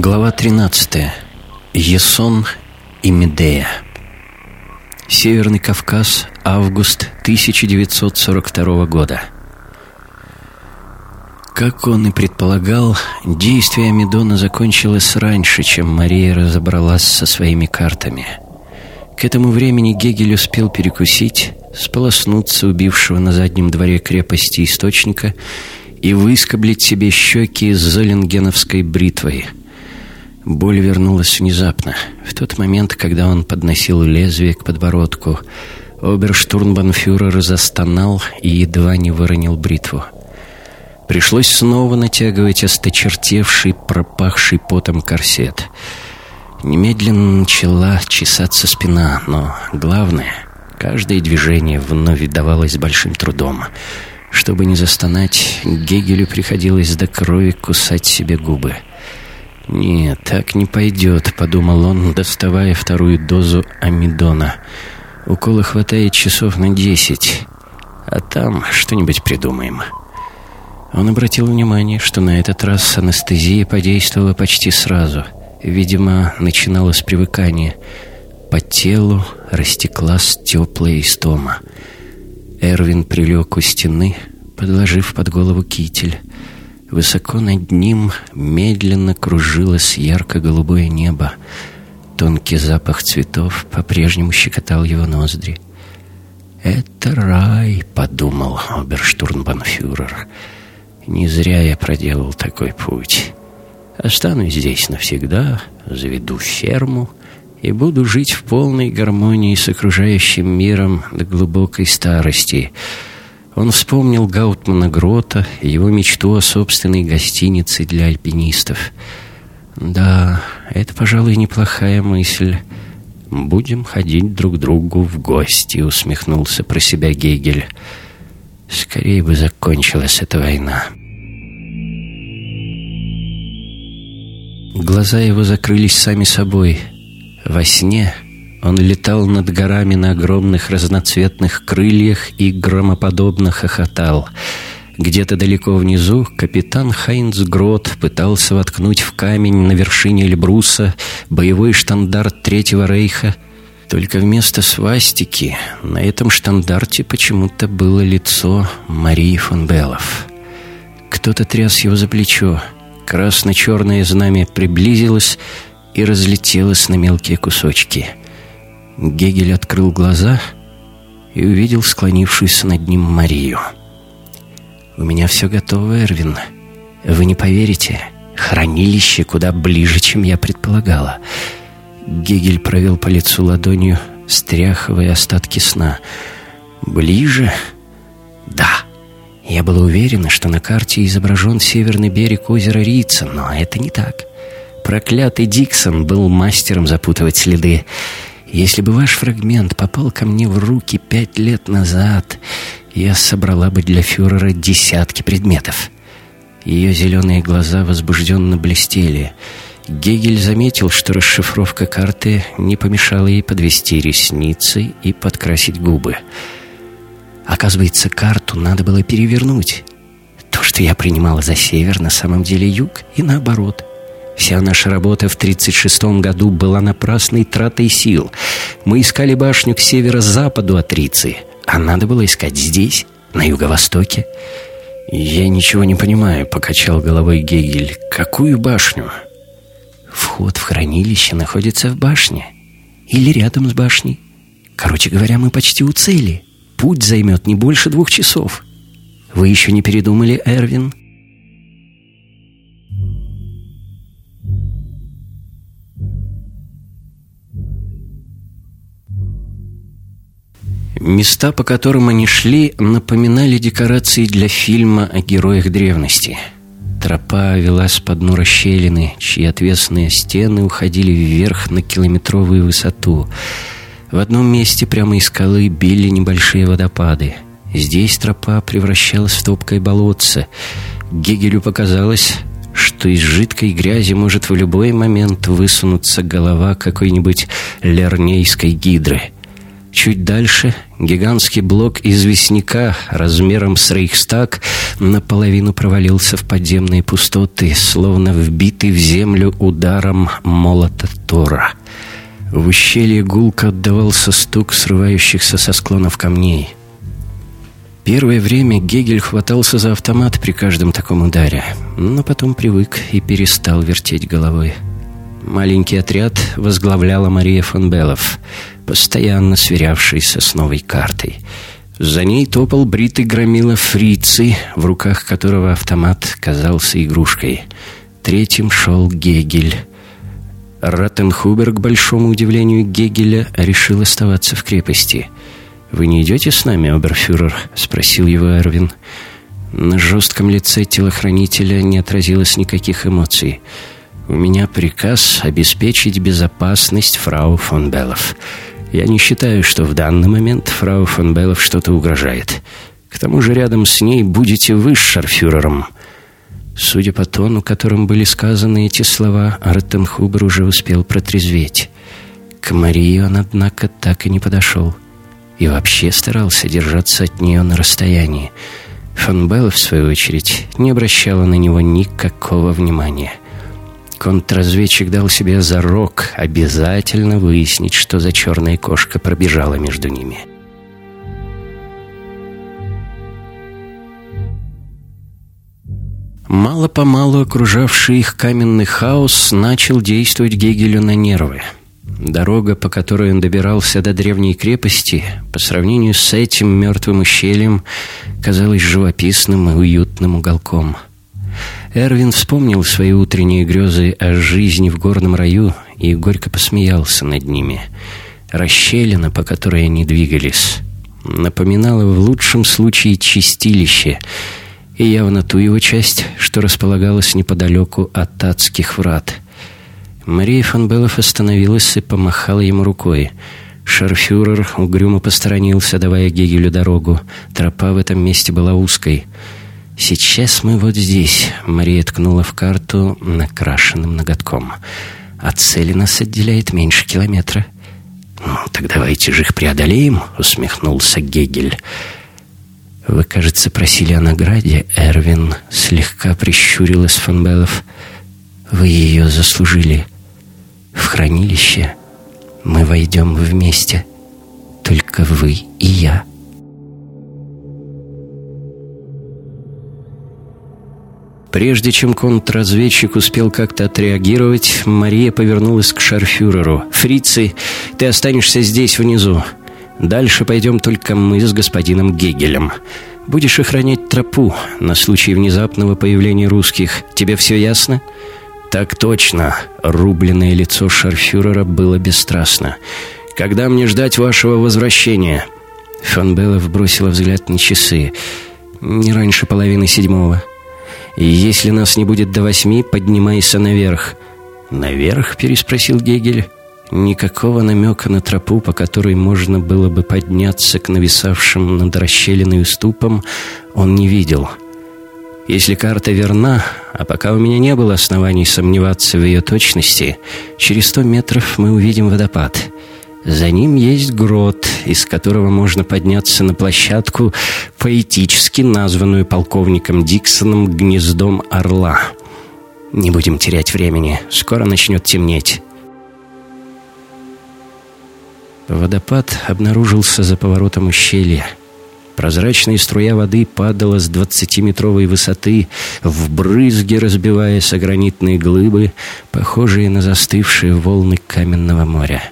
Глава 13. Есон и Медея. Северный Кавказ, август 1942 года. Как он и предполагал, действие Медона закончилось раньше, чем Мария разобралась со своими картами. К этому времени Гегель успел перекусить, сполоснуться убившего на заднем дворе крепости источника и выскоблить себе щеки с золенгеновской бритвой – Боль вернулась внезапно. В тот момент, когда он подносил лезвие к подбородку, оберштурмбанфюрер застонал и едва не выронил бритву. Пришлось снова натягивать осточертевший, пропахший потом корсет. Немедленно начала чесаться спина, но главное, каждое движение вновь давалось большим трудом. Чтобы не застонать, Гегелю приходилось до крови кусать себе губы. «Нет, так не пойдет», — подумал он, доставая вторую дозу амидона. «Укола хватает часов на десять, а там что-нибудь придумаем». Он обратил внимание, что на этот раз анестезия подействовала почти сразу. Видимо, начиналось привыкание. По телу растеклась теплая истома. Эрвин прилег у стены, подложив под голову китель. Высоко над ним медленно кружилось ярко-голубое небо. Тонкий запах цветов по-прежнему щекотал его ноздри. «Это рай», — подумал оберштурмбанфюрер. «Не зря я проделал такой путь. Останусь здесь навсегда, заведу ферму и буду жить в полной гармонии с окружающим миром до глубокой старости». Он вспомнил Гаутмана Грота и его мечту о собственной гостинице для альпинистов. «Да, это, пожалуй, неплохая мысль. Будем ходить друг другу в гости», — усмехнулся про себя Гегель. «Скорее бы закончилась эта война». Глаза его закрылись сами собой. Во сне он летал над горами на огромных разноцветных крыльях и громоподобно хохотал. Где-то далеко внизу капитан Хайнц Грот пытался воткнуть в камень на вершине Эльбруса боевой штандарт Третьего Рейха. Только вместо свастики на этом штандарте почему-то было лицо Марии фон Беллов. Кто-то тряс его за плечо. Красно-черное знамя приблизилось и разлетелось на мелкие кусочки — Гегель открыл глаза и увидел склонившуюся над ним Марию. «У меня все готово, Эрвин. Вы не поверите, хранилище куда ближе, чем я предполагала». Гегель провел по лицу ладонью, стряхивая остатки сна. «Ближе?» «Да». Я была уверена, что на карте изображен северный берег озера Рица, но это не так. Проклятый Диксон был мастером запутывать следы. Если бы ваш фрагмент попал ко мне в руки пять лет назад, я собрала бы для фюрера десятки предметов. Ее зеленые глаза возбужденно блестели. Гегель заметил, что расшифровка карты не помешала ей подвести ресницы и подкрасить губы. Оказывается, карту надо было перевернуть. То, что я принимала за север, на самом деле юг, и наоборот. Вся наша работа в 1936 году была напрасной тратой сил. Мы искали башню к северо-западу от Рицы, а надо было искать здесь, на юго-востоке. «Я ничего не понимаю», — покачал головой Гегель. «Какую башню?» «Вход в хранилище находится в башне. Или рядом с башней. Короче говоря, мы почти у цели. Путь займет не больше двух часов. Вы еще не передумали, Эрвин?» Места, по которым они шли, напоминали декорации для фильма о героях древности. Тропа велась по дну расщелины, чьи отвесные стены уходили вверх на километровую высоту. В одном месте прямо из скалы били небольшие водопады. Здесь тропа превращалась в топкое болотце. Гегелю показалось, что из жидкой грязи может в любой момент высунуться голова какой-нибудь лернейской гидры — Чуть дальше гигантский блок известняка размером с Рейхстаг наполовину провалился в подземные пустоты, словно вбитый в землю ударом молота Тора. В ущелье гулко отдавался стук срывающихся со склонов камней. Первое время Гегель хватался за автомат при каждом таком ударе, но потом привык и перестал вертеть головой. Маленький отряд возглавляла Мария фон Беллов, постоянно сверявшаяся с новой картой. За ней топал бритый громила фрицы, в руках которого автомат казался игрушкой. Третьим шел Гегель. Раттенхубер, к большому удивлению Гегеля, решил оставаться в крепости. «Вы не идете с нами, оберфюрер?» — спросил его Эрвин. На жестком лице телохранителя не отразилось никаких эмоций — у меня приказ обеспечить безопасность фрау фон Беллов. Я не считаю, что в данный момент фрау фон Беллов что-то угрожает. К тому же рядом с ней будете вы с шарфюрером». Судя по тону, которым были сказаны эти слова, Реттенхубер уже успел протрезветь. К Марии он, однако, так и не подошел. И вообще старался держаться от нее на расстоянии. Фон Белла, в свою очередь, не обращала на него никакого внимания — Контрразведчик дал себе зарок обязательно выяснить, что за черная кошка пробежала между ними. Мало-помалу окружавший их каменный хаос начал действовать Гегелю на нервы. Дорога, по которой он добирался до древней крепости, по сравнению с этим мертвым ущельем, казалась живописным и уютным уголком – Эрвин вспомнил свои утренние грезы о жизни в горном раю и горько посмеялся над ними. Расщелина, по которой они двигались, напоминала в лучшем случае чистилище, и явно ту его часть, что располагалась неподалеку от адских врат. Мария фон Беллов остановилась и помахала ему рукой. Шарфюрер угрюмо посторонился, давая Гегелю дорогу. Тропа в этом месте была узкой — «Сейчас мы вот здесь», — Мария ткнула в карту накрашенным ноготком. «От цели нас отделяет меньше километра». «Ну, так давайте же их преодолеем», — усмехнулся Гегель. «Вы, кажется, просили о награде, Эрвин», — слегка прищурилась фон. «Вы ее заслужили. В хранилище мы войдем вместе, только вы и я». Прежде чем контрразведчик успел как-то отреагировать, Мария повернулась к шарфюреру. «Фрицы, ты останешься здесь внизу. Дальше пойдем только мы с господином Гегелем. Будешь охранять тропу на случай внезапного появления русских. Тебе все ясно?» «Так точно!» — рубленное лицо шарфюрера было бесстрастно. «Когда мне ждать вашего возвращения?» Фон Беллов бросила взгляд на часы. «Не раньше половины седьмого». «Если нас не будет до восьми, поднимайся наверх». «Наверх?» — переспросил Гегель. Никакого намека на тропу, по которой можно было бы подняться к нависавшим над расщелиной уступам, он не видел. Если карта верна, а пока у меня не было оснований сомневаться в ее точности, через сто метров мы увидим водопад — за ним есть грот, из которого можно подняться на площадку, поэтически названную полковником Диксоном «Гнездом орла». Не будем терять времени, скоро начнет темнеть. Водопад обнаружился за поворотом ущелья. Прозрачная струя воды падала с двадцатиметровой высоты, в брызге разбиваясь о гранитные глыбы, похожие на застывшие волны каменного моря.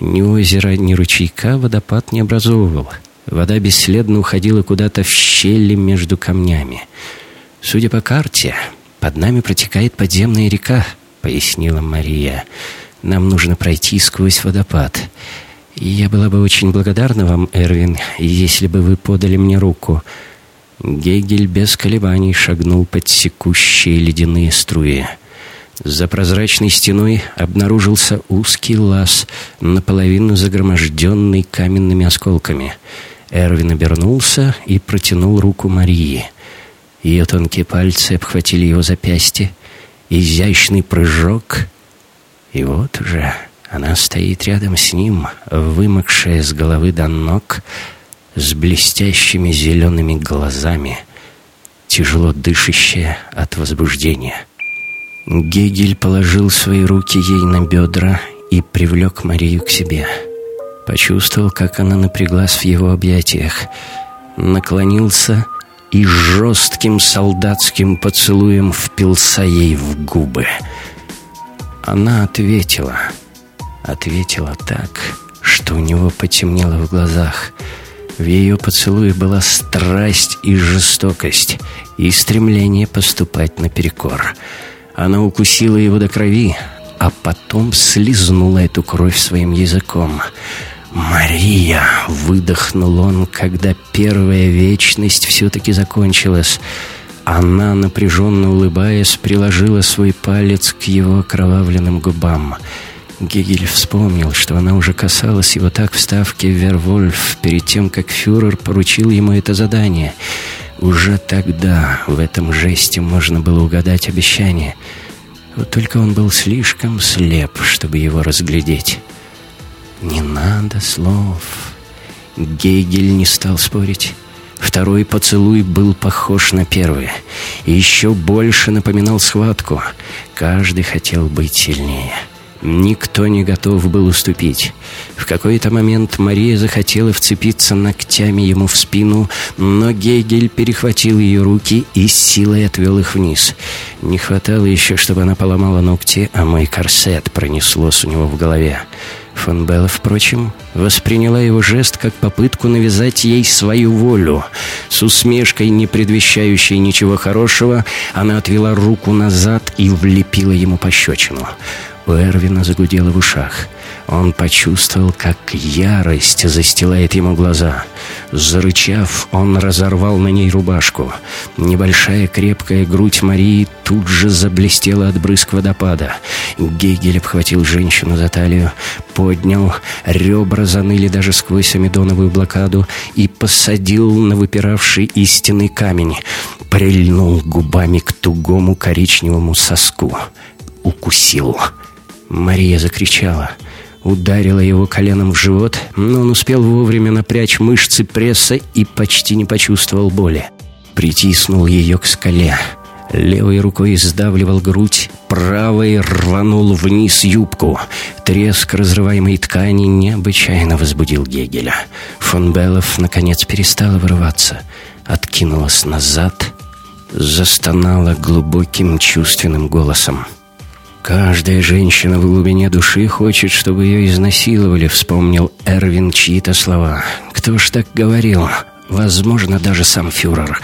Ни озера, ни ручейка водопад не образовывал. Вода бесследно уходила куда-то в щели между камнями. «Судя по карте, под нами протекает подземная река», — пояснила Мария. «Нам нужно пройти сквозь водопад. я была бы очень благодарна вам, Эрвин, если бы вы подали мне руку». Гегель без колебаний шагнул под секущие ледяные струи. За прозрачной стеной обнаружился узкий лаз, наполовину загроможденный каменными осколками. Эрвин обернулся и протянул руку Марии. Ее тонкие пальцы обхватили его запястье. Изящный прыжок. И вот уже Она стоит рядом с ним, вымокшая с головы до ног, с блестящими зелеными глазами, тяжело дышащая от возбуждения. Гегель положил свои руки ей на бедра и привлек Марию к себе. Почувствовал, как она напряглась в его объятиях, наклонился и жестким солдатским поцелуем впился ей в губы. Она ответила, ответила так, что у него потемнело в глазах. В ее поцелуе была страсть и жестокость, и стремление поступать наперекор. Она укусила его до крови, а потом слизнула эту кровь своим языком. «Мария!» — выдохнул он, когда первая вечность все-таки закончилась. Она, напряженно улыбаясь, приложила свой палец к его окровавленным губам. Гегель вспомнил, что она уже касалась его так в ставке Вервольф перед тем, как фюрер поручил ему это задание. Уже тогда в этом жесте можно было угадать обещание — вот только он был слишком слеп, чтобы его разглядеть. «Не надо слов». Гегель не стал спорить. Второй поцелуй был похож на первый. И еще больше напоминал схватку. Каждый хотел быть сильнее. Никто не готов был уступить. В какой-то момент Мария захотела вцепиться ногтями ему в спину, но Гегель перехватил ее руки и силой отвел их вниз. Не хватало еще, чтобы она поломала ногти, а мой корсет пронеслось у него в голове. Фон Белла, впрочем, восприняла его жест как попытку навязать ей свою волю. С усмешкой, не предвещающей ничего хорошего, она отвела руку назад и влепила ему пощечину. У Эрвина загудело в ушах. Он почувствовал, как ярость застилает ему глаза. Зарычав, он разорвал на ней рубашку. Небольшая крепкая грудь Марии тут же заблестела от брызг водопада. Гегель обхватил женщину за талию, поднял, ребра заныли даже сквозь амидоновую блокаду и посадил на выпиравший истинный камень. Прильнул губами к тугому коричневому соску. Укусил. «Укусил». Мария закричала. Ударила его коленом в живот, но он успел вовремя напрячь мышцы пресса и почти не почувствовал боли. Притиснул ее к скале. Левой рукой сдавливал грудь, правой рванул вниз юбку. Треск разрываемой ткани необычайно возбудил Гегеля. Фон Беллов, наконец, перестала вырываться. Откинулась назад, застонала глубоким чувственным голосом. «Каждая женщина в глубине души хочет, чтобы ее изнасиловали», — вспомнил Эрвин чьи-то слова. «Кто ж так говорил? Возможно, даже сам фюрер».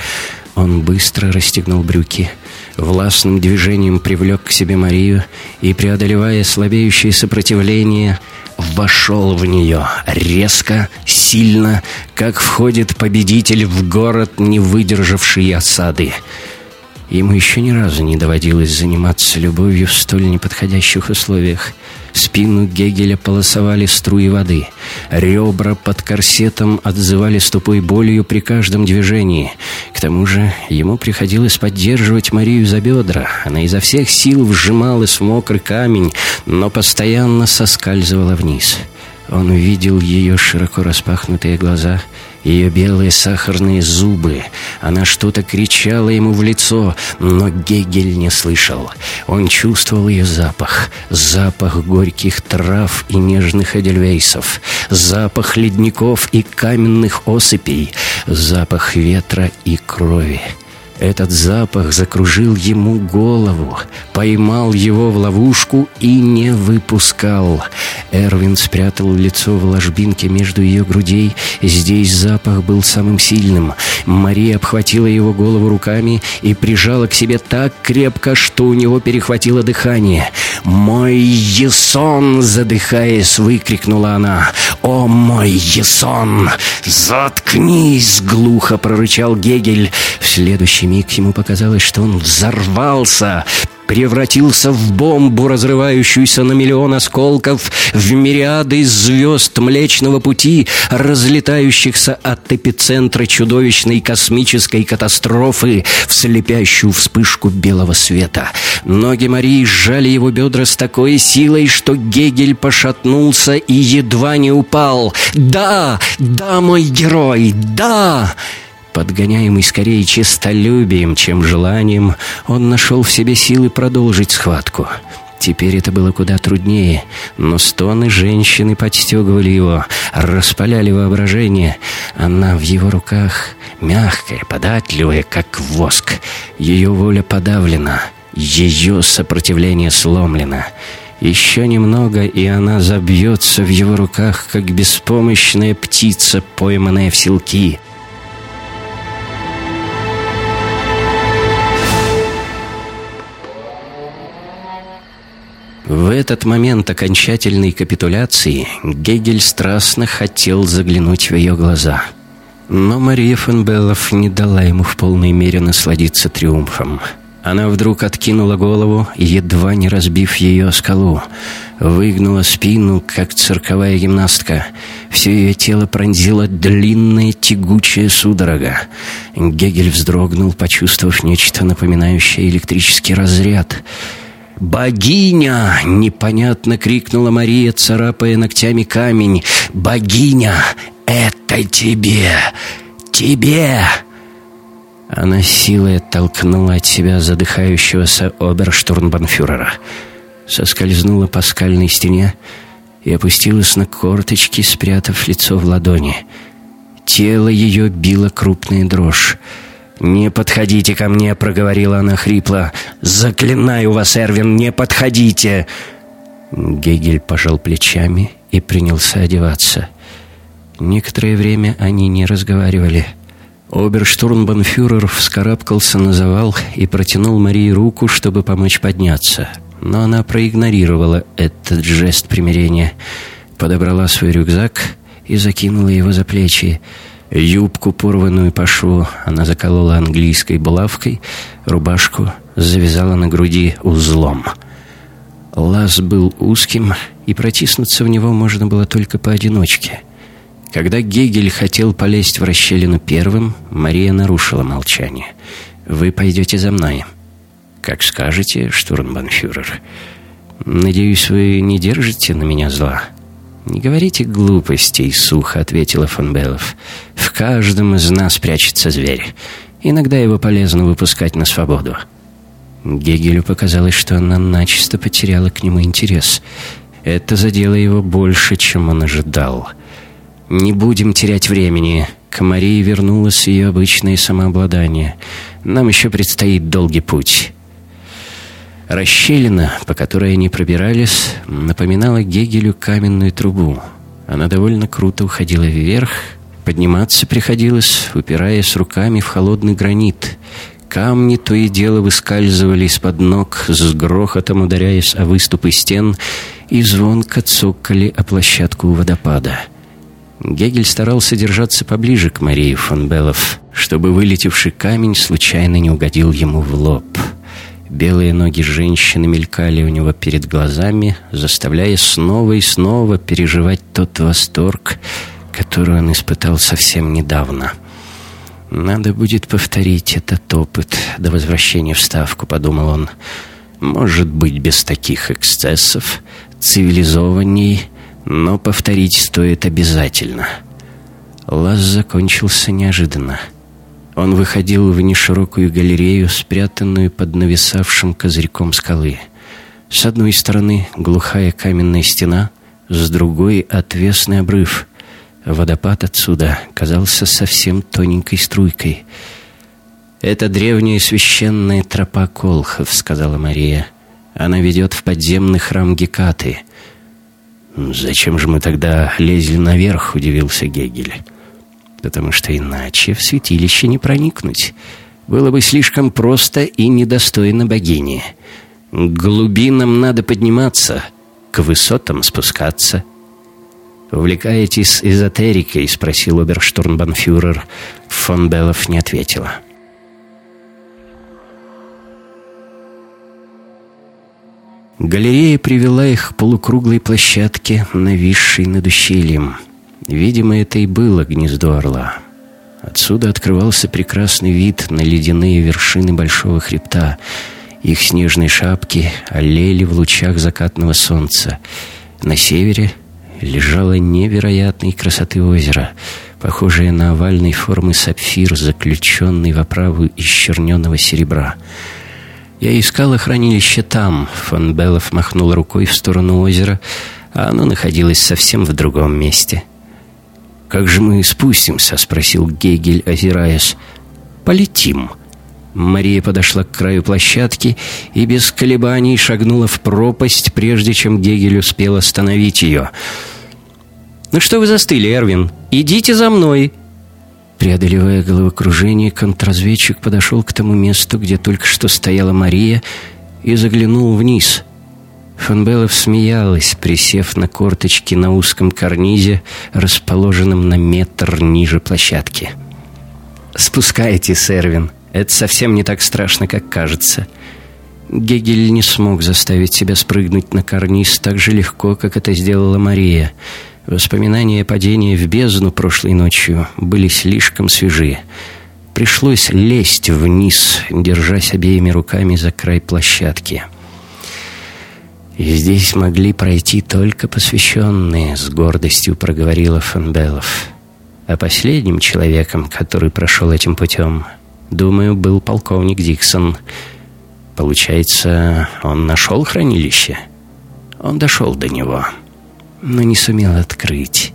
Он быстро расстегнул брюки, властным движением привлек к себе Марию и, преодолевая слабеющее сопротивление, вошел в нее резко, сильно, как входит победитель в город, не выдержавший осады. Ему еще ни разу не доводилось заниматься любовью в столь неподходящих условиях. Спину Гегеля полосовали струи воды. Ребра под корсетом отзывались тупой болью при каждом движении. К тому же ему приходилось поддерживать Марию за бедра. Она изо всех сил вжималась в мокрый камень, но постоянно соскальзывала вниз. Он увидел ее широко распахнутые глаза — ее белые сахарные зубы. Она что-то кричала ему в лицо, но Гегель не слышал. Он чувствовал ее запах. Запах горьких трав и нежных эдельвейсов. Запах ледников и каменных осыпей. Запах ветра и крови. Этот запах закружил ему голову, поймал его в ловушку и не выпускал. Эрвин спрятал лицо в ложбинке между ее грудей. Здесь запах был самым сильным. Мария обхватила его голову руками и прижала к себе так крепко, что у него перехватило дыхание. «Мой Есон!» — задыхаясь, выкрикнула она. «О, мой Есон! Заткнись!» — глухо прорычал Гегель. В следующий миг ему показалось, что он взорвался, превратился в бомбу, разрывающуюся на миллион осколков, в мириады звезд Млечного Пути, разлетающихся от эпицентра чудовищной космической катастрофы в слепящую вспышку белого света. Ноги Марии сжали его бедра с такой силой, что Гегель пошатнулся и едва не упал. «Да! Да, мой герой! Да!» Подгоняемый скорее честолюбием, чем желанием, он нашел в себе силы продолжить схватку. Теперь это было куда труднее, но стоны женщины подстегивали его, распаляли воображение. Она в его руках, мягкая, податливая, как воск. Ее воля подавлена, ее сопротивление сломлено. Еще немного, и она забьется в его руках, как беспомощная птица, пойманная в селки — В этот момент окончательной капитуляции Гегель страстно хотел заглянуть в ее глаза. Но Мария фон Беллов не дала ему в полной мере насладиться триумфом. Она вдруг откинула голову, едва не разбив ее о скалу. Выгнула спину, как цирковая гимнастка. Все ее тело пронзила длинная тягучая судорога. Гегель вздрогнул, почувствовав нечто напоминающее электрический разряд — «Богиня!» — непонятно крикнула Мария, царапая ногтями камень. «Богиня! Это тебе! Тебе!» Она силой оттолкнула от себя задыхающегося оберштурмбанфюрера, соскользнула по скальной стене и опустилась на корточки, спрятав лицо в ладони. Тело ее било крупная дрожь. «Не подходите ко мне», — проговорила она хрипло. «Заклинаю вас, Эрвин, не подходите!» Гегель пожал плечами и принялся одеваться. Некоторое время они не разговаривали. Оберштурмбанфюрер вскарабкался на завал и протянул Марии руку, чтобы помочь подняться. Но она проигнорировала этот жест примирения, подобрала свой рюкзак и закинула его за плечи. Юбку, порванную по шву, она заколола английской булавкой, рубашку завязала на груди узлом. Лаз был узким, и протиснуться в него можно было только поодиночке. Когда Гегель хотел полезть в расщелину первым, Мария нарушила молчание. «Вы пойдете за мной». «Как скажете, штурмбанфюрер. Надеюсь, вы не держите на меня зла?» «Не говорите глупостей», — сухо ответила фон Беллов. «В каждом из нас прячется зверь. Иногда его полезно выпускать на свободу». Гегелю показалось, что она начисто потеряла к нему интерес. Это задело его больше, чем он ожидал. «Не будем терять времени». К Марии вернулось ее обычное самообладание. «Нам еще предстоит долгий путь». Расщелина, по которой они пробирались, напоминала Гегелю каменную трубу. Она довольно круто уходила вверх, подниматься приходилось, упираясь руками в холодный гранит. Камни то и дело выскальзывали из-под ног, с грохотом ударяясь о выступы стен, и звонко цокали о площадку водопада. Гегель старался держаться поближе к Марии фон Беллов, чтобы вылетевший камень случайно не угодил ему в лоб — Белые ноги женщины мелькали у него перед глазами, заставляя снова и снова переживать тот восторг, который он испытал совсем недавно. «Надо будет повторить этот опыт до возвращения в Ставку», — подумал он. «Может быть, без таких эксцессов, цивилизованней, но повторить стоит обязательно». Лаз закончился неожиданно. Он выходил в неширокую галерею, спрятанную под нависавшим козырьком скалы. С одной стороны глухая каменная стена, с другой — отвесный обрыв. Водопад отсюда казался совсем тоненькой струйкой. «Это древняя священная тропа Колхов», — сказала Мария. «Она ведет в подземный храм Гекаты». «Зачем же мы тогда лезли наверх?» — удивился Гегель потому что иначе в святилище не проникнуть. Было бы слишком просто и недостойно богини. К глубинам надо подниматься, к высотам спускаться. «Увлекаетесь эзотерикой?» — спросил оберштурмбанфюрер. Фон Беллов не ответила. Галерея привела их к полукруглой площадке, нависшей над ущельем. Видимо, это и было гнездо орла. Отсюда открывался прекрасный вид на ледяные вершины большого хребта. Их снежные шапки олели в лучах закатного солнца. На севере лежало невероятной красоты озеро, похожее на овальной формы сапфир, заключенный в оправу из черненого серебра. Я искала хранилище там. Фон Беллов махнул рукой в сторону озера, а оно находилось совсем в другом месте. «Как же мы спустимся?» — спросил Гегель, озираясь. «Полетим». Мария подошла к краю площадки и без колебаний шагнула в пропасть, прежде чем Гегель успел остановить ее. «Ну что вы застыли, Эрвин? Идите за мной!» Преодолевая головокружение, контрразведчик подошел к тому месту, где только что стояла Мария, и заглянул вниз. Фон Беллов смеялась, присев на корточки на узком карнизе, расположенном на метр ниже площадки. «Спускайтесь, Эрвин. Это совсем не так страшно, как кажется». Гегель не смог заставить себя спрыгнуть на карниз так же легко, как это сделала Мария — Воспоминания о падении в бездну прошлой ночью были слишком свежи. Пришлось лезть вниз, держась обеими руками за край площадки. И здесь могли пройти только посвященные, с гордостью проговорила Фанбелов. А последним человеком, который прошел этим путем, думаю, был полковник Диксон. Получается, он нашел хранилище? Он дошел до него но не сумел открыть.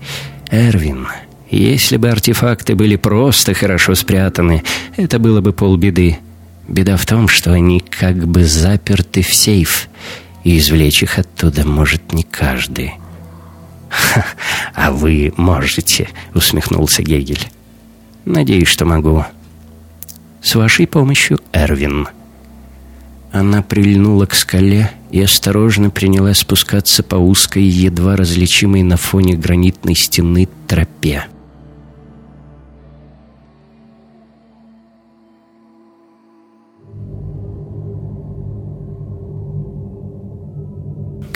Эрвин, если бы артефакты были просто хорошо спрятаны, это было бы полбеды. Беда в том, что они как бы заперты в сейф, и извлечь их оттуда может не каждый. «А вы можете», — усмехнулся Гегель. «Надеюсь, что могу». «С вашей помощью, Эрвин». Она прильнула к скале и осторожно принялась спускаться по узкой, едва различимой на фоне гранитной стены тропе.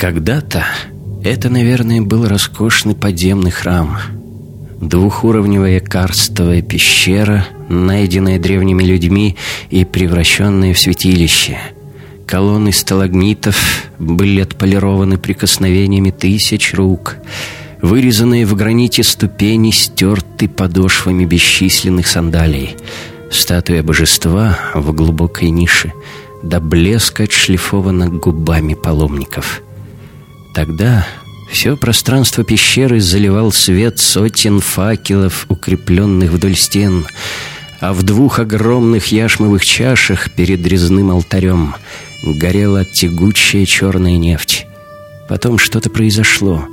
Когда-то это, наверное, был роскошный подземный храм. Двухуровневая карстовая пещера, найденная древними людьми и превращенная в святилище – Колонны сталагнитов были отполированы прикосновениями тысяч рук. Вырезанные в граните ступени стерты подошвами бесчисленных сандалий. Статуя божества в глубокой нише до блеска отшлифована губами паломников. Тогда все пространство пещеры заливал свет сотен факелов, укрепленных вдоль стен, а в двух огромных яшмовых чашах перед резным алтарем — горела тягучая черная нефть. Потом что-то произошло.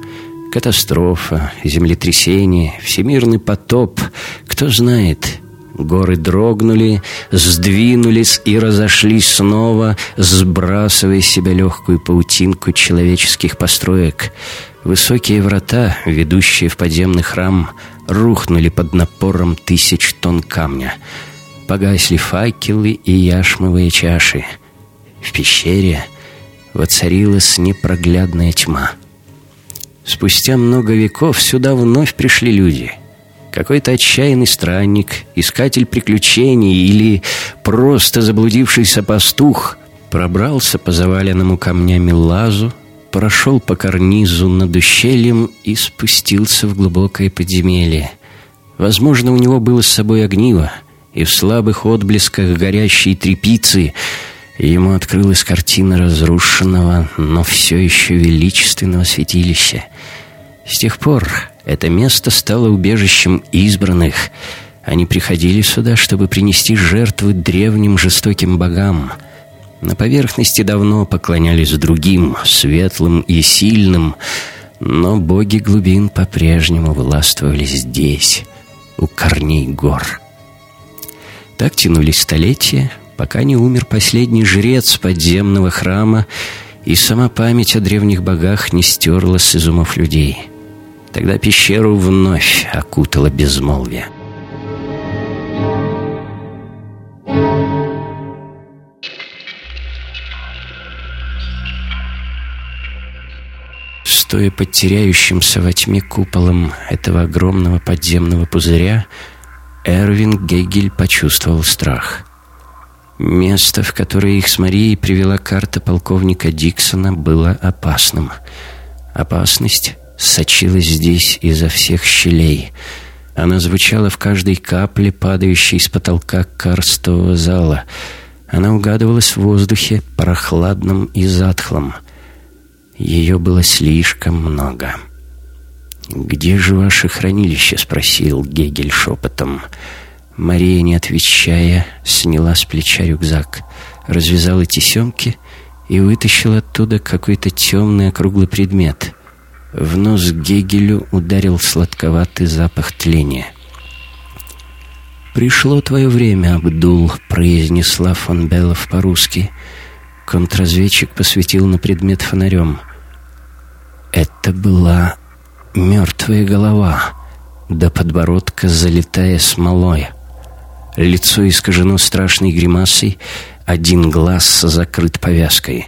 Катастрофа, землетрясение, всемирный потоп. Кто знает, горы дрогнули, сдвинулись и разошлись снова, сбрасывая с себя легкую паутинку человеческих построек. Высокие врата, ведущие в подземный храм, рухнули под напором тысяч тонн камня. Погасли факелы и яшмовые чаши — в пещере воцарилась непроглядная тьма. Спустя много веков сюда вновь пришли люди. Какой-то отчаянный странник, искатель приключений или просто заблудившийся пастух пробрался по заваленному камнями лазу, прошел по карнизу над ущельем и спустился в глубокое подземелье. Возможно, у него было с собой огниво, и в слабых отблесках горящей трепицы — ему открылась картина разрушенного, но все еще величественного святилища. С тех пор это место стало убежищем избранных. Они приходили сюда, чтобы принести жертвы древним жестоким богам. На поверхности давно поклонялись другим, светлым и сильным, но боги глубин по-прежнему властвовали здесь, у корней гор. Так тянулись столетия, пока не умер последний жрец подземного храма, и сама память о древних богах не стерла с изумов людей. Тогда пещеру вновь окутало безмолвие. Стоя под теряющимся во тьме куполом этого огромного подземного пузыря, Эрвин Гегель почувствовал страх. Место, в которое их с Марией привела карта полковника Диксона, было опасным. Опасность сочилась здесь изо всех щелей. Она звучала в каждой капле, падающей с потолка карстового зала. Она угадывалась в воздухе, прохладном и затхлом — ее было слишком много. «Где же ваше хранилище?» — спросил Гегель шепотом. Мария, не отвечая, сняла с плеча рюкзак, развязала тесемки и вытащила оттуда какой-то темный округлый предмет. В нос Гегелю ударил сладковатый запах тления. «Пришло твое время, Абдул», — произнесла фон Беллов по-русски. Контрразведчик посветил на предмет фонарем — это была мертвая голова, до подбородка залитая смолой. Лицо искажено страшной гримасой, один глаз закрыт повязкой.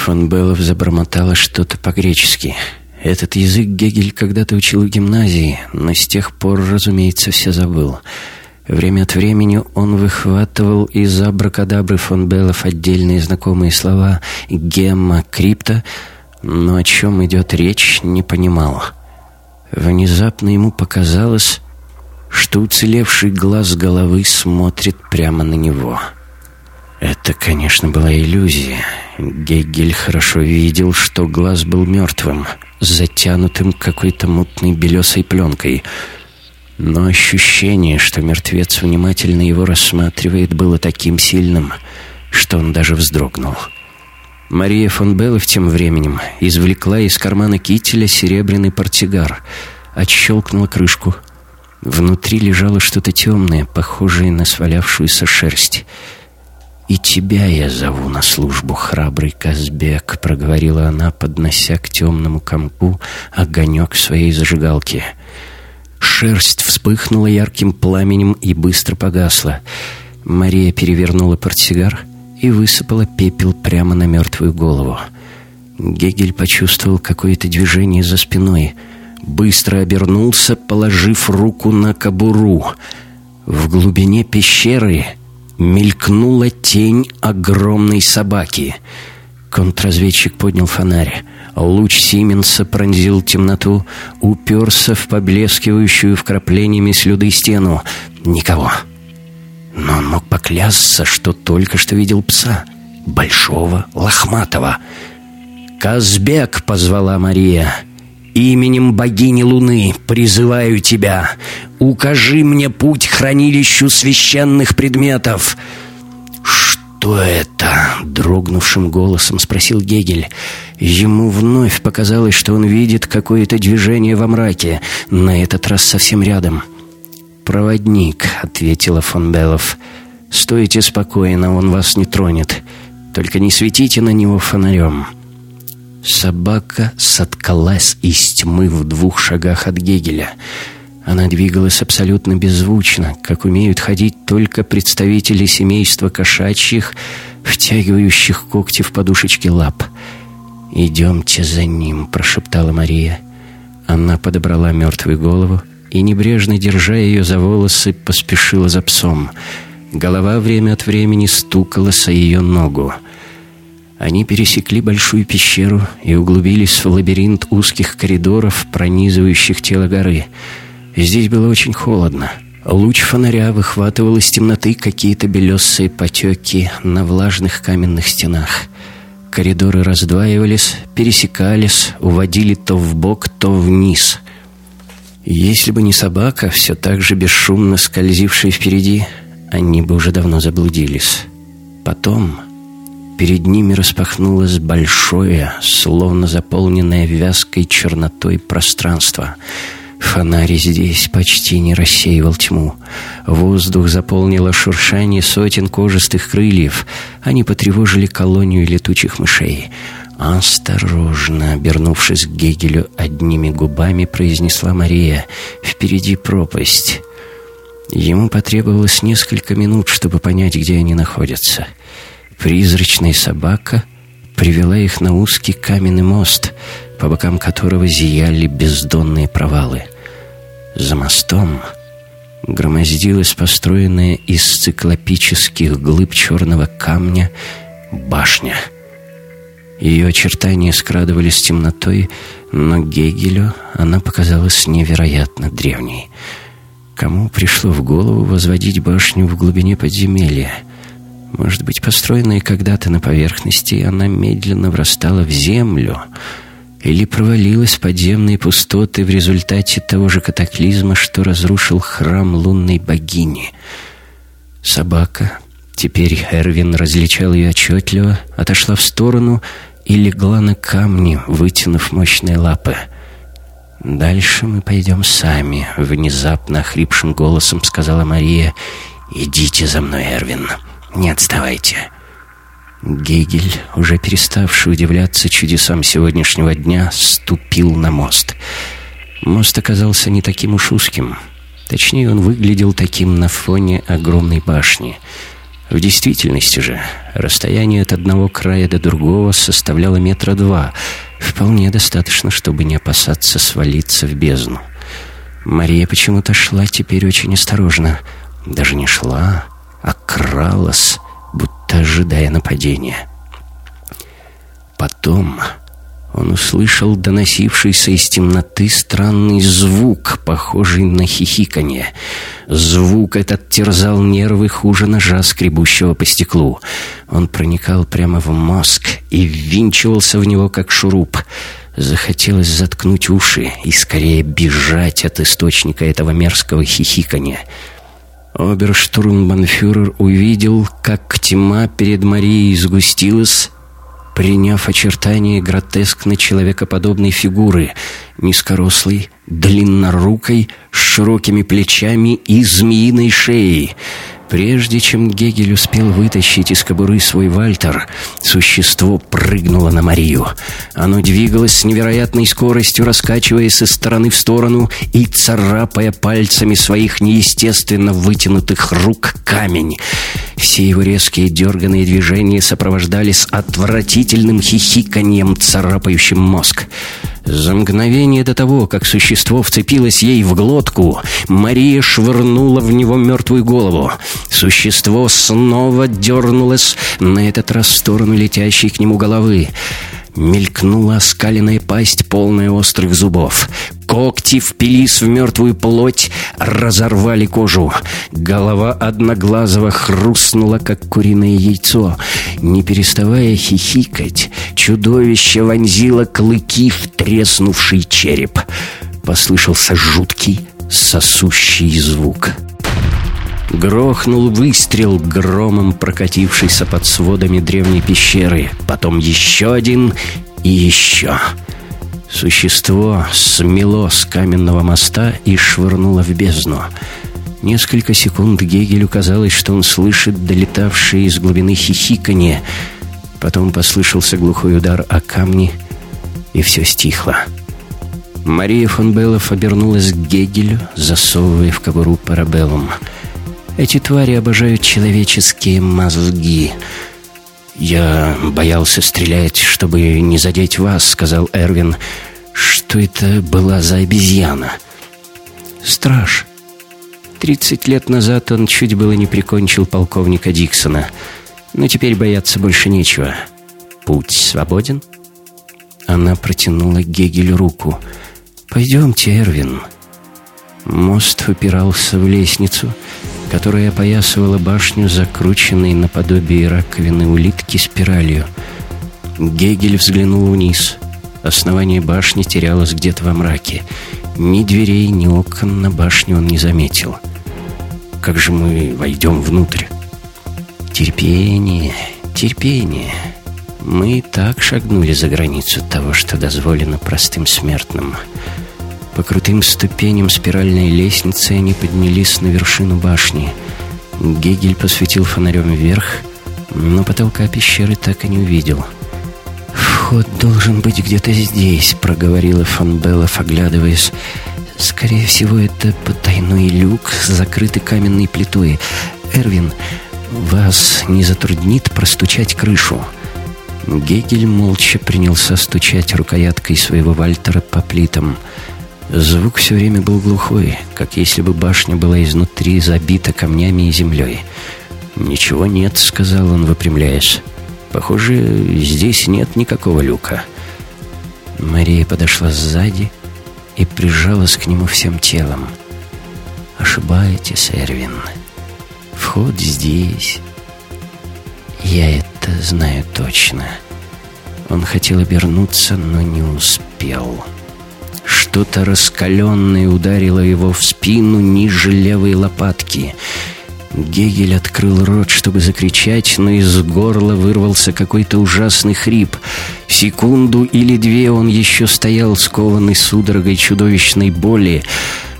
Фон Беллов забормотала что-то по-гречески. Этот язык Гегель когда-то учил в гимназии, но с тех пор, разумеется, все забыл. Время от времени он выхватывал из абракадабры фон Беллов отдельные знакомые слова «гемма», «крипта», но о чем идет речь, не понимал. Внезапно ему показалось, что уцелевший глаз головы смотрит прямо на него. Это, конечно, была иллюзия. Гегель хорошо видел, что глаз был мертвым, затянутым какой-то мутной белесой пленкой. Но ощущение, что мертвец внимательно его рассматривает, было таким сильным, что он даже вздрогнул. — Мария фон Беллов тем временем извлекла из кармана кителя серебряный портсигар, отщелкнула крышку. Внутри лежало что-то темное, похожее на свалявшуюся шерсть. «И тебя я зову на службу, храбрый Казбек», — проговорила она, поднося к темному комку огонек своей зажигалки. Шерсть вспыхнула ярким пламенем и быстро погасла. Мария перевернула портсигар — и высыпала пепел прямо на мертвую голову. Гегель почувствовал какое-то движение за спиной. Быстро обернулся, положив руку на кобуру. В глубине пещеры мелькнула тень огромной собаки. Контрразведчик поднял фонарь. Луч Сименса пронзил темноту, уперся в поблескивающую вкраплениями слюды стену. Никого. Но он мог поклясться, что только что видел пса. Большого, лохматого. «Казбек!» — позвала Мария. «Именем богини Луны призываю тебя. Укажи мне путь к хранилищу священных предметов». «Что это?» — дрогнувшим голосом спросил Гегель. Ему вновь показалось, что он видит какое-то движение во мраке, на этот раз совсем рядом. «Проводник», — ответила фон Беллов. «Стойте спокойно, он вас не тронет. Только не светите на него фонарем». Собака соткалась из тьмы в двух шагах от Гегеля. Она двигалась абсолютно беззвучно, как умеют ходить только представители семейства кошачьих, втягивающих когти в подушечки лап. «Идемте за ним», — прошептала Мария. Она подобрала мертвую голову, и, небрежно держа ее за волосы, поспешила за псом. Голова время от времени стукалась о ее ногу. Они пересекли большую пещеру и углубились в лабиринт узких коридоров, пронизывающих тело горы. Здесь было очень холодно. Луч фонаря выхватывал из темноты какие-то белесые потеки на влажных каменных стенах. Коридоры раздваивались, пересекались, уводили то в бок, то вниз — если бы не собака, все так же бесшумно скользившая впереди, они бы уже давно заблудились. Потом перед ними распахнулось большое, словно заполненное вязкой чернотой пространство. Фонарь здесь почти не рассеивал тьму. Воздух заполнило шуршание сотен кожистых крыльев. Они потревожили колонию летучих мышей — Осторожно, обернувшись к Гегелю одними губами, произнесла Мария «Впереди пропасть». Ему потребовалось несколько минут, чтобы понять, где они находятся. Призрачная собака привела их на узкий каменный мост. по бокам которого зияли бездонные провалы. За мостом громоздилась построенная из циклопических глыб черного камня башня. Ее очертания скрадывались темнотой, но Гегелю она показалась невероятно древней. Кому пришло в голову возводить башню в глубине подземелья? Может быть, построенная когда-то на поверхности, она медленно врастала в землю — или провалилась в подземные пустоты в результате того же катаклизма, что разрушил храм лунной богини. Собака, теперь Эрвин различал ее отчетливо, отошла в сторону и легла на камни, вытянув мощные лапы. «Дальше мы пойдем сами», — внезапно хрипшим голосом сказала Мария. «Идите за мной, Эрвин, не отставайте». Гегель, уже переставший удивляться чудесам сегодняшнего дня, ступил на мост. Мост оказался не таким уж узким. Точнее, он выглядел таким на фоне огромной башни. В действительности же, расстояние от одного края до другого составляло метра два. Вполне достаточно, чтобы не опасаться свалиться в бездну. Мария почему-то шла теперь очень осторожно. Даже не шла, а кралась будто ожидая нападения. Потом он услышал доносившийся из темноты странный звук, похожий на хихиканье. Звук этот терзал нервы хуже ножа, скребущего по стеклу. Он проникал прямо в мозг и ввинчивался в него, как шуруп. Захотелось заткнуть уши и скорее бежать от источника этого мерзкого хихиканья. Оберштурмбанфюрер увидел, как тьма перед Марией сгустилась, приняв очертания гротескно человекоподобной фигуры, низкорослой, длиннорукой, с широкими плечами и змеиной шеей — Прежде чем Гегель успел вытащить из кобуры свой вальтер, существо прыгнуло на Марию. Оно двигалось с невероятной скоростью, раскачиваясь из стороны в сторону и царапая пальцами своих неестественно вытянутых рук камень. Все его резкие дерганные движения сопровождались отвратительным хихиканьем, царапающим мозг. За мгновение до того, как существо вцепилось ей в глотку, Мария швырнула в него мертвую голову. Существо снова дернулось, на этот раз в сторону летящей к нему головы. Мелькнула оскаленная пасть, полная острых зубов. Когти впились в мертвую плоть, разорвали кожу. Голова одноглазого хрустнула, как куриное яйцо. Не переставая хихикать, чудовище вонзило клыки в треснувший череп. Послышался жуткий, сосущий звук. Грохнул выстрел, громом прокатившийся под сводами древней пещеры. Потом еще один и еще. Существо смело с каменного моста и швырнуло в бездну. Несколько секунд Гегелю казалось, что он слышит долетавшие из глубины хихиканье. Потом послышался глухой удар о камни, и все стихло. Мария фон Беллов обернулась к Гегелю, засовывая в кобуру парабеллум — эти твари обожают человеческие мозги. «Я боялся стрелять, чтобы не задеть вас», — сказал Эрвин. «Что это была за обезьяна?» «Страж. Тридцать лет назад он чуть было не прикончил полковника Диксона. Но теперь бояться больше нечего. Путь свободен?» Она протянула Гегелю руку. «Пойдемте, Эрвин». Мост упирался в лестницу — которая опоясывала башню, закрученной наподобие раковины улитки спиралью. Гегель взглянул вниз. Основание башни терялось где-то во мраке. Ни дверей, ни окон на башню он не заметил. «Как же мы войдем внутрь?» «Терпение, терпение. Мы и так шагнули за границу того, что дозволено простым смертным». По крутым ступеням спиральной лестницы они поднялись на вершину башни. Гегель посветил фонарем вверх, но потолка пещеры так и не увидел. «Вход должен быть где-то здесь», — проговорила фон Беллов, оглядываясь. «Скорее всего, это потайной люк, закрытый каменной плитой. Эрвин, вас не затруднит простучать крышу?» Гегель молча принялся стучать рукояткой своего вальтера по плитам. Звук все время был глухой, как если бы башня была изнутри забита камнями и землей. «Ничего нет», — сказал он, выпрямляясь. «Похоже, здесь нет никакого люка». Мария подошла сзади и прижалась к нему всем телом. «Ошибаетесь, Эрвин. Вход здесь. Я это знаю точно». Он хотел обернуться, но не успел. Что-то раскаленное ударило его в спину ниже левой лопатки — Гегель открыл рот, чтобы закричать, но из горла вырвался какой-то ужасный хрип. Секунду или две он еще стоял, скованный судорогой чудовищной боли,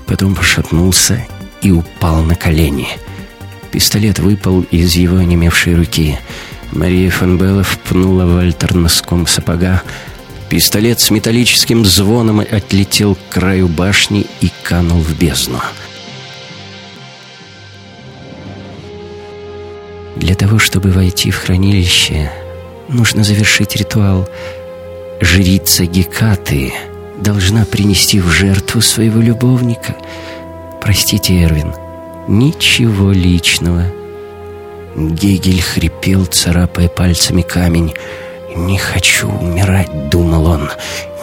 потом пошатнулся и упал на колени. Пистолет выпал из его онемевшей руки. Мария фон Беллов пнула Вальтер носком сапога. Пистолет с металлическим звоном отлетел к краю башни и канул в бездну. Для того, чтобы войти в хранилище, нужно завершить ритуал. Жрица Гекаты должна принести в жертву своего любовника. Простите, Эрвин, ничего личного. Гегель хрипел, царапая пальцами камень. «Не хочу умирать», — думал он.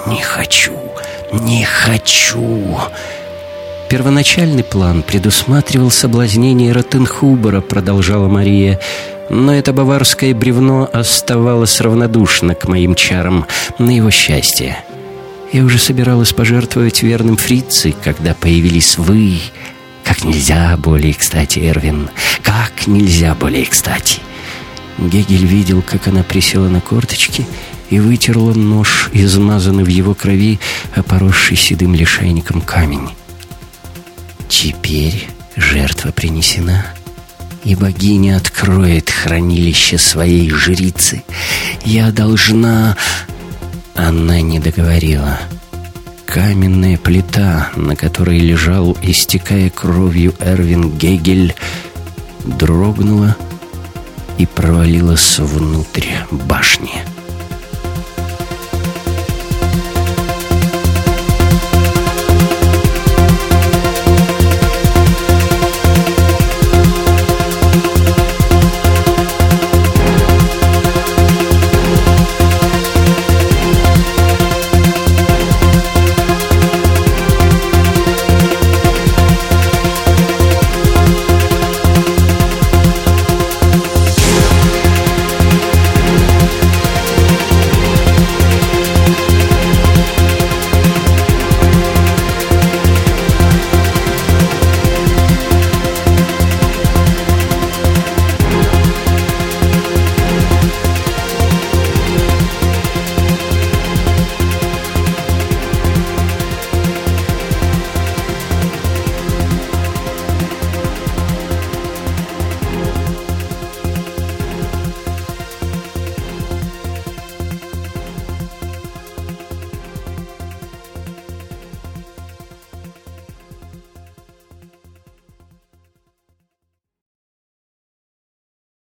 «Не хочу, не хочу». Первоначальный план предусматривал соблазнение Ротенхубера, продолжала Мария. Но это баварское бревно оставалось равнодушно к моим чарам, на его счастье. Я уже собиралась пожертвовать верным фрицы, когда появились вы. Как нельзя более кстати, Эрвин. Как нельзя более кстати. Гегель видел, как она присела на корточки и вытерла нож, измазанный в его крови, опоросший седым лишайником камень. Теперь жертва принесена, и богиня откроет хранилище своей жрицы. Я должна... Она не договорила. Каменная плита, на которой лежал, истекая кровью Эрвин Гегель, дрогнула и провалилась внутрь башни.